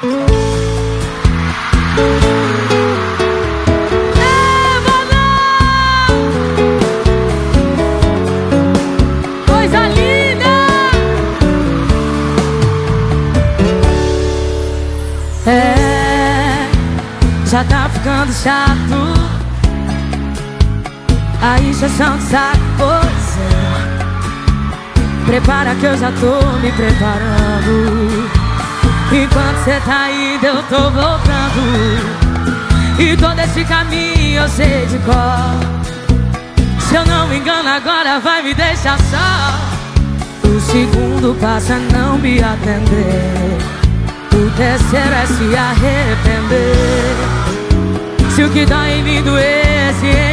É, já tá ficando chato a injeção de saco, é. Prepara que eu já tô me preparando. Enquanto cê tá indo, eu tô voltando. E todo esse caminho eu sei de cor. Se eu não me engano, agora vai me deixar só. O segundo passa não me atender. O terceiro é se arrepender. Se o que dá em mim doesse, hein?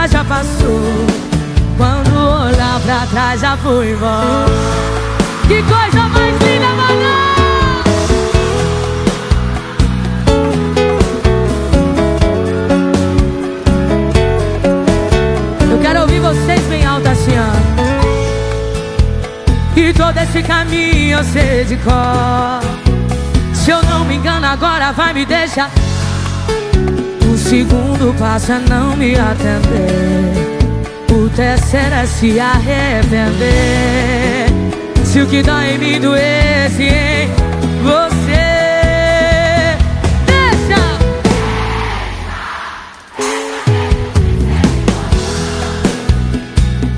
Conta já passou. Quando olhar pra trás já fui embora. Que coisa mais linda, mano! Vocês bem alto assim. E todo esse caminho eu sei de cor. Se eu não me engano, agora vai me deixar. Segundo passo é não me atender. O terceiro é se arrepender. Se o que dói em mim doesse em você. Deixa!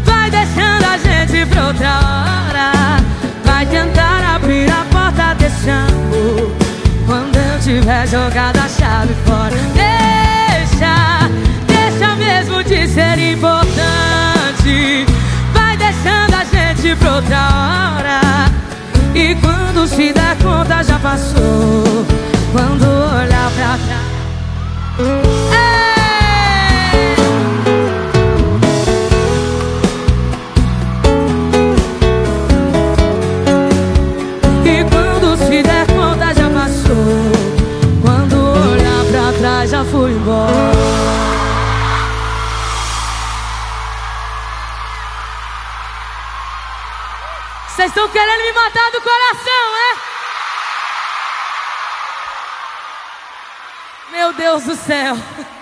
Vai deixando a gente pra outra hora. Vai tentar abrir a porta desse amor. Quando eu tiver jogado a chave fora. Gente pra outra hora. E quando se der conta já passou. Quando olhar pra trás. Ei! E Vocês estão querendo me matar do coração, é? Meu Deus do céu